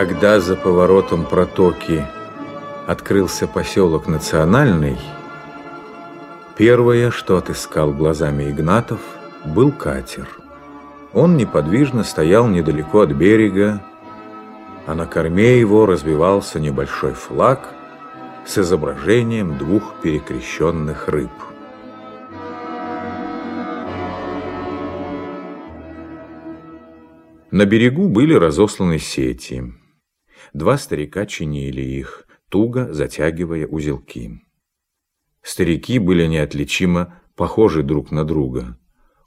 Когда за поворотом протоки открылся поселок Национальный, первое, что отыскал глазами Игнатов, был катер. Он неподвижно стоял недалеко от берега, а на корме его развивался небольшой флаг с изображением двух перекрещенных рыб. На берегу были разосланы сети. Два старика чинили их, туго затягивая узелки. Старики были неотличимо похожи друг на друга,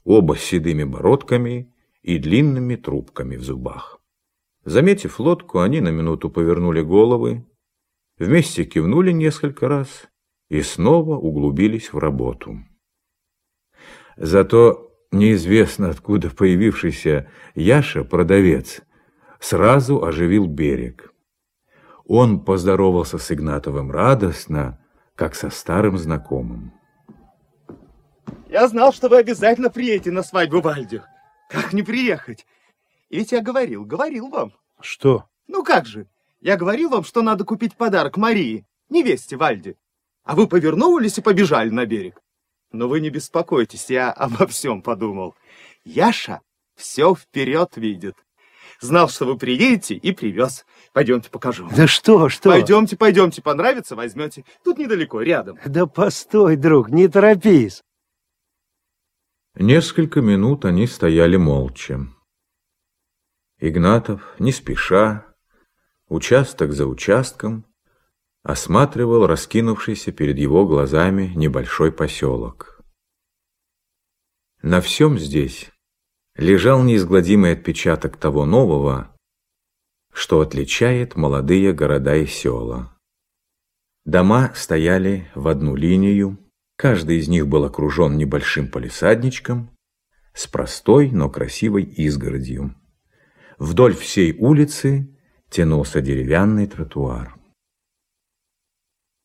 оба с седыми бородками и длинными трубками в зубах. Заметив лодку, они на минуту повернули головы, вместе кивнули несколько раз и снова углубились в работу. Зато неизвестно откуда появившийся Яша, продавец, сразу оживил берег. Он поздоровался с Игнатовым радостно, как со старым знакомым. Я знал, что вы обязательно приедете на свадьбу Вальдю. Как не приехать? И ведь я говорил, говорил вам. Что? Ну как же? Я говорил вам, что надо купить подарок Марии, невесте Вальде. А вы повернулись и побежали на берег. Но вы не беспокойтесь, я обо всем подумал. Яша все вперед видит. Знал, что вы приедете и привез. Пойдемте покажу. Да что, что? Пойдемте, пойдемте, понравится, возьмете. Тут недалеко, рядом. Да постой, друг, не торопись. Несколько минут они стояли молча. Игнатов, не спеша, участок за участком, осматривал раскинувшийся перед его глазами небольшой поселок. На всем здесь лежал неизгладимый отпечаток того нового, что отличает молодые города и села. Дома стояли в одну линию, каждый из них был окружен небольшим полисадничком с простой, но красивой изгородью. Вдоль всей улицы тянулся деревянный тротуар.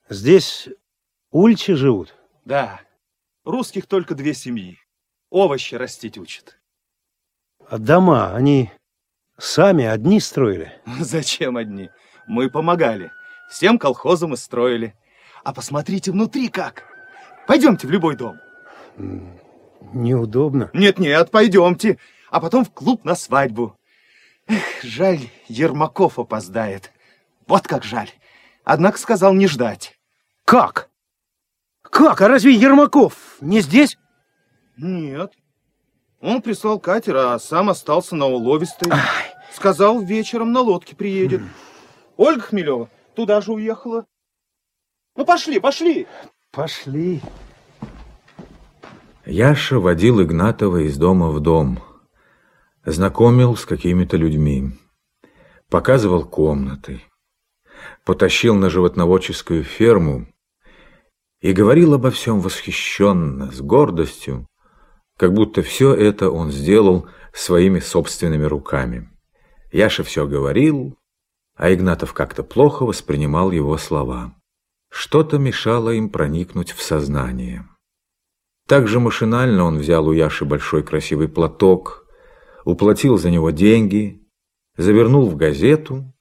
Здесь ульчи живут? Да. Русских только две семьи. Овощи растить учат. А дома, они сами одни строили? Зачем одни? Мы помогали. Всем колхозам и строили. А посмотрите внутри как. Пойдемте в любой дом. Неудобно. Нет-нет, пойдемте. А потом в клуб на свадьбу. Эх, жаль, Ермаков опоздает. Вот как жаль. Однако сказал не ждать. Как? Как? А разве Ермаков не здесь? Нет. Он прислал катер, а сам остался на уловистой. Ай. Сказал, вечером на лодке приедет. Ольга Хмелева туда же уехала. Ну, пошли, пошли. Пошли. Яша водил Игнатова из дома в дом. Знакомил с какими-то людьми. Показывал комнаты. Потащил на животноводческую ферму и говорил обо всем восхищенно, с гордостью, как будто все это он сделал своими собственными руками. Яша все говорил, а Игнатов как-то плохо воспринимал его слова. Что-то мешало им проникнуть в сознание. Также машинально он взял у Яши большой красивый платок, уплатил за него деньги, завернул в газету,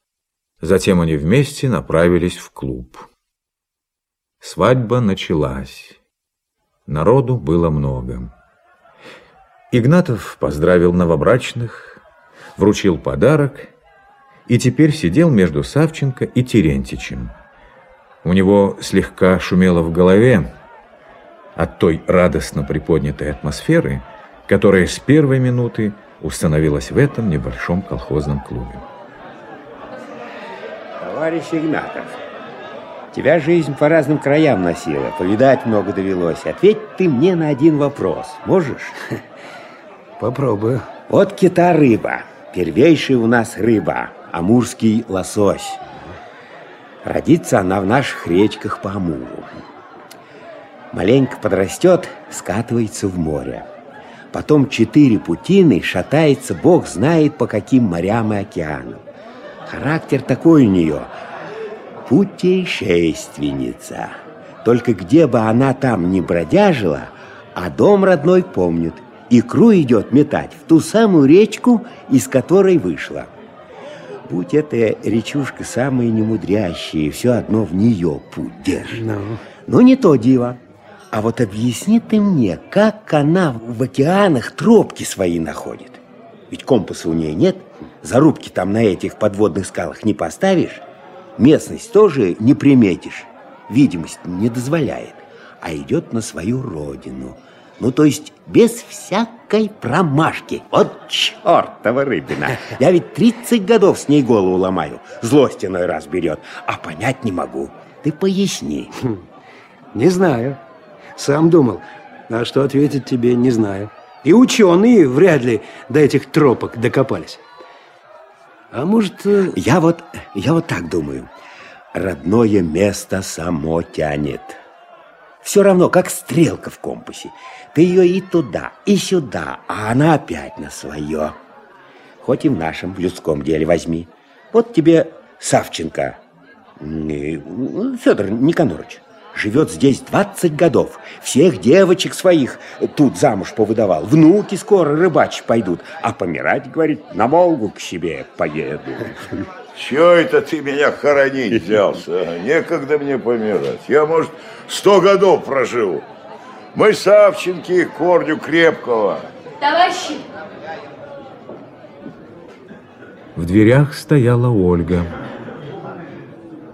затем они вместе направились в клуб. Свадьба началась. Народу было много. Игнатов поздравил новобрачных, вручил подарок и теперь сидел между Савченко и Терентичем. У него слегка шумело в голове от той радостно приподнятой атмосферы, которая с первой минуты установилась в этом небольшом колхозном клубе. Товарищ Игнатов, тебя жизнь по разным краям носила, повидать много довелось. Ответь ты мне на один вопрос, можешь? Попробую. Вот кита-рыба, первейшая у нас рыба, амурский лосось. Родится она в наших речках по Амуру. Маленько подрастет, скатывается в море. Потом четыре путины шатается, бог знает по каким морям и океанам. Характер такой у нее – путешественница. Только где бы она там ни бродяжила, а дом родной помнит – икру идет метать в ту самую речку, из которой вышла. Будь эта речушка самая немудрящая, все одно в нее путь держит. Ну, Но не то диво. А вот объясни ты мне, как она в океанах тропки свои находит? Ведь компаса у нее нет, зарубки там на этих подводных скалах не поставишь, местность тоже не приметишь, видимость не дозволяет, а идет на свою родину. Ну, то есть без всякой промашки. Вот чертова рыбина. Я ведь 30 годов с ней голову ломаю. Злость иной раз берет, а понять не могу. Ты поясни. не знаю. Сам думал. А что ответить тебе, не знаю. И ученые вряд ли до этих тропок докопались. А может... э, Я вот, я вот так думаю. Родное место само тянет. Все равно, как стрелка в компасе. Ты ее и туда, и сюда, а она опять на свое. Хоть и в нашем, в людском деле возьми. Вот тебе Савченко, Федор Никонорович. Живет здесь 20 годов. Всех девочек своих тут замуж повыдавал. Внуки скоро рыбачить пойдут. А помирать, говорит, на Волгу к себе поеду. Чего это ты меня хоронить взялся? а? Некогда мне помирать. Я, может, сто годов проживу. Мы Савченки корню крепкого. Товарищи, В дверях стояла Ольга.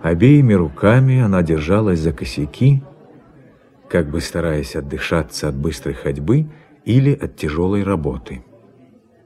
Обеими руками она держалась за косяки, как бы стараясь отдышаться от быстрой ходьбы или от тяжелой работы.